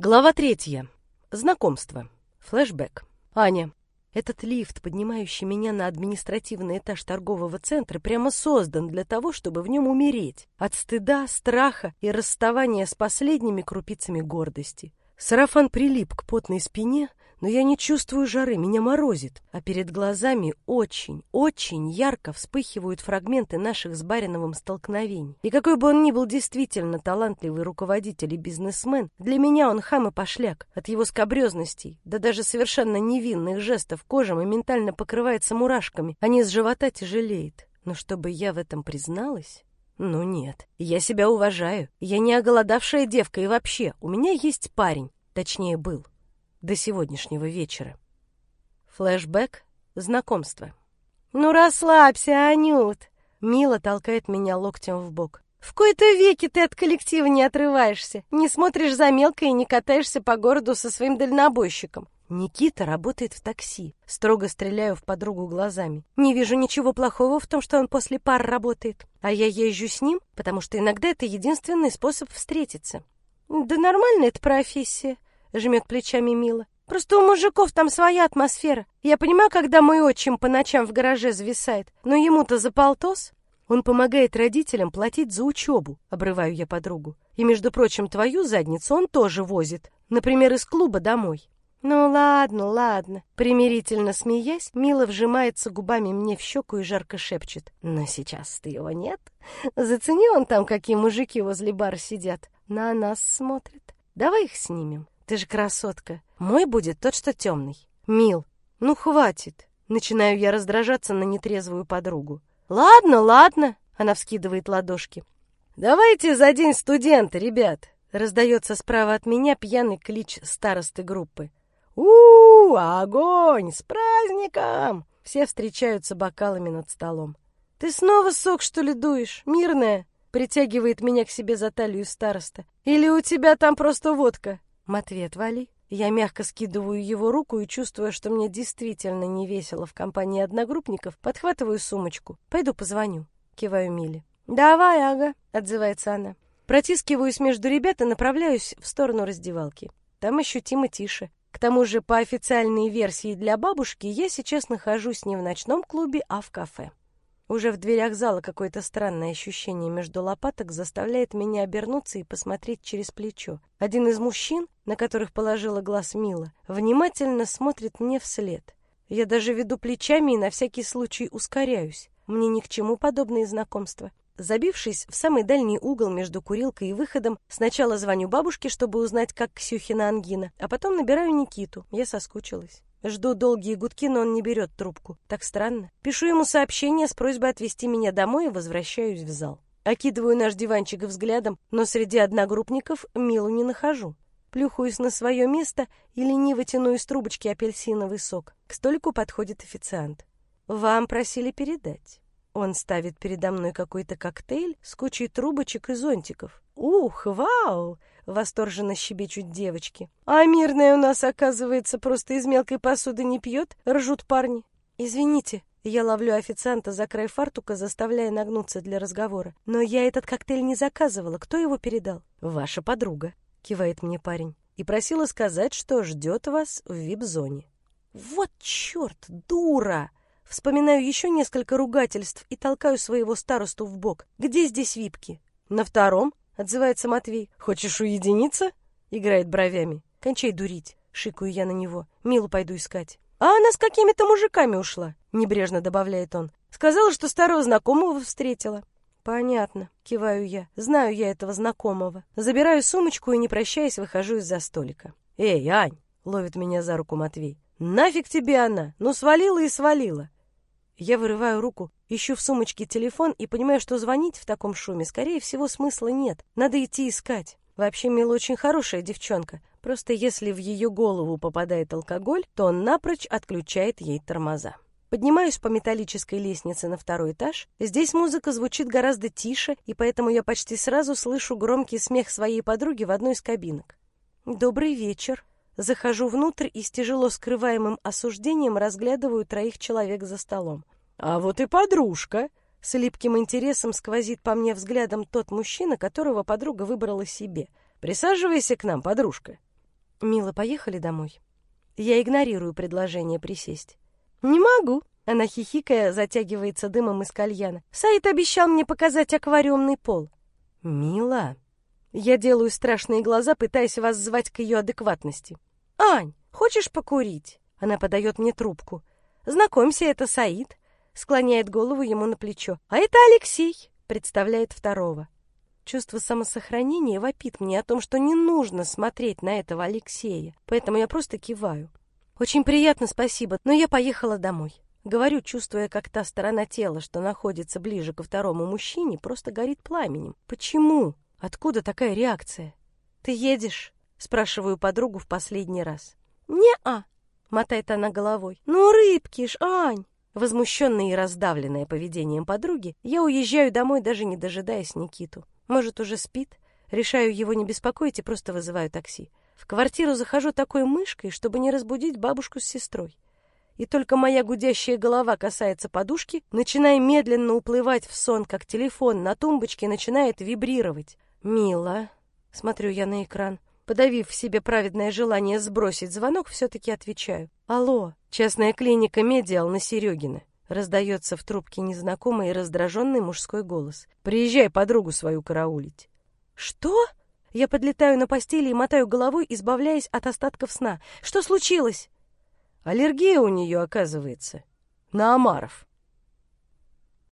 Глава третья. Знакомство. Флэшбэк. Аня. Этот лифт, поднимающий меня на административный этаж торгового центра, прямо создан для того, чтобы в нем умереть. От стыда, страха и расставания с последними крупицами гордости. Сарафан прилип к потной спине, но я не чувствую жары, меня морозит, а перед глазами очень, очень ярко вспыхивают фрагменты наших с Бариновым столкновений. И какой бы он ни был действительно талантливый руководитель и бизнесмен, для меня он хам и пошляк. От его скобрезностей, да даже совершенно невинных жестов кожа моментально покрывается мурашками, а низ живота тяжелеет. Но чтобы я в этом призналась... Ну нет, я себя уважаю. Я не оголодавшая девка, и вообще, у меня есть парень. Точнее, был до сегодняшнего вечера. Флэшбэк — знакомство. «Ну, расслабься, Анют!» Мила толкает меня локтем в бок. «В кои-то веки ты от коллектива не отрываешься, не смотришь за мелкой и не катаешься по городу со своим дальнобойщиком. Никита работает в такси. Строго стреляю в подругу глазами. Не вижу ничего плохого в том, что он после пар работает. А я езжу с ним, потому что иногда это единственный способ встретиться. Да нормально эта профессия. — жмет плечами Мила. «Просто у мужиков там своя атмосфера. Я понимаю, когда мой отчим по ночам в гараже зависает, но ему-то за полтос. Он помогает родителям платить за учебу, обрываю я подругу. И, между прочим, твою задницу он тоже возит, например, из клуба домой. «Ну ладно, ладно». Примирительно смеясь, Мила вжимается губами мне в щеку и жарко шепчет. «Но сейчас-то его нет. Зацени он там, какие мужики возле бара сидят. На нас смотрят. Давай их снимем. Ты же красотка. Мой будет тот, что темный. Мил, ну хватит. Начинаю я раздражаться на нетрезвую подругу. Ладно, ладно. Она вскидывает ладошки. Давайте за день студента, ребят. Раздается справа от меня пьяный клич старосты группы. у, -у, огонь! С праздником! Все встречаются бокалами над столом. Ты снова сок, что ли, дуешь? Мирная? Притягивает меня к себе за талию староста. Или у тебя там просто водка? Матвей, отвали. Я мягко скидываю его руку и, чувствуя, что мне действительно не весело в компании одногруппников, подхватываю сумочку. Пойду позвоню. Киваю Миле. «Давай, ага», — отзывается она. Протискиваюсь между ребят и направляюсь в сторону раздевалки. Там ощутимо тише. К тому же, по официальной версии для бабушки, я сейчас нахожусь не в ночном клубе, а в кафе. Уже в дверях зала какое-то странное ощущение между лопаток заставляет меня обернуться и посмотреть через плечо. Один из мужчин, на которых положила глаз Мила, внимательно смотрит мне вслед. Я даже веду плечами и на всякий случай ускоряюсь. Мне ни к чему подобные знакомства. Забившись в самый дальний угол между курилкой и выходом, сначала звоню бабушке, чтобы узнать, как Ксюхина ангина, а потом набираю Никиту. Я соскучилась. Жду долгие гудки, но он не берет трубку. Так странно. Пишу ему сообщение с просьбой отвезти меня домой и возвращаюсь в зал. Окидываю наш диванчик взглядом, но среди одногруппников Милу не нахожу. Плюхаюсь на свое место и лениво тяну из трубочки апельсиновый сок. К столику подходит официант. «Вам просили передать». Он ставит передо мной какой-то коктейль с кучей трубочек и зонтиков. «Ух, вау!» Восторженно щебечут девочки. А мирная у нас, оказывается, просто из мелкой посуды не пьет, ржут парни. Извините, я ловлю официанта за край фартука, заставляя нагнуться для разговора. Но я этот коктейль не заказывала. Кто его передал? Ваша подруга, кивает мне парень. И просила сказать, что ждет вас в вип-зоне. Вот черт, дура! Вспоминаю еще несколько ругательств и толкаю своего старосту в бок. Где здесь випки? На втором? Отзывается Матвей. «Хочешь уединиться?» Играет бровями. «Кончай дурить!» Шикаю я на него. «Милу пойду искать». «А она с какими-то мужиками ушла», — небрежно добавляет он. «Сказала, что старого знакомого встретила». «Понятно», — киваю я. «Знаю я этого знакомого». Забираю сумочку и, не прощаясь, выхожу из-за столика. «Эй, Ань!» — ловит меня за руку Матвей. «Нафиг тебе она? Ну, свалила и свалила!» Я вырываю руку, ищу в сумочке телефон и понимаю, что звонить в таком шуме, скорее всего, смысла нет. Надо идти искать. Вообще, Мила очень хорошая девчонка. Просто если в ее голову попадает алкоголь, то он напрочь отключает ей тормоза. Поднимаюсь по металлической лестнице на второй этаж. Здесь музыка звучит гораздо тише, и поэтому я почти сразу слышу громкий смех своей подруги в одной из кабинок. «Добрый вечер», Захожу внутрь и с тяжело скрываемым осуждением разглядываю троих человек за столом. «А вот и подружка!» С липким интересом сквозит по мне взглядом тот мужчина, которого подруга выбрала себе. «Присаживайся к нам, подружка». Мила, поехали домой. Я игнорирую предложение присесть. Не могу. Она, хихикая, затягивается дымом из кальяна. Саид обещал мне показать аквариумный пол. Мила. Я делаю страшные глаза, пытаясь вас звать к ее адекватности. Ань, хочешь покурить? Она подает мне трубку. Знакомься, это Саид. Склоняет голову ему на плечо. А это Алексей. Представляет второго. Чувство самосохранения вопит мне о том, что не нужно смотреть на этого Алексея, поэтому я просто киваю. Очень приятно, спасибо, но я поехала домой. Говорю, чувствуя, как та сторона тела, что находится ближе ко второму мужчине, просто горит пламенем. Почему? Откуда такая реакция? Ты едешь? Спрашиваю подругу в последний раз. Не-а, мотает она головой. Ну, рыбки ж, Ань! Возмущенная и раздавленная поведением подруги, я уезжаю домой, даже не дожидаясь Никиту. Может, уже спит? Решаю его не беспокоить и просто вызываю такси. В квартиру захожу такой мышкой, чтобы не разбудить бабушку с сестрой. И только моя гудящая голова касается подушки, начиная медленно уплывать в сон, как телефон на тумбочке начинает вибрировать. «Мила», — смотрю я на экран, подавив в себе праведное желание сбросить звонок, все-таки отвечаю. «Алло, частная клиника «Медиал» на Серегина». Раздается в трубке незнакомый и раздраженный мужской голос. «Приезжай подругу свою караулить». «Что?» Я подлетаю на постели и мотаю головой, избавляясь от остатков сна. «Что случилось?» «Аллергия у нее, оказывается. На омаров».